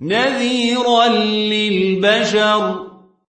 نذيرا للبشر.